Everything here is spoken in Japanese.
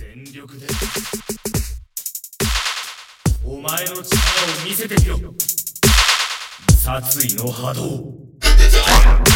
全力でお前の力を見せてみろ。殺意の波動。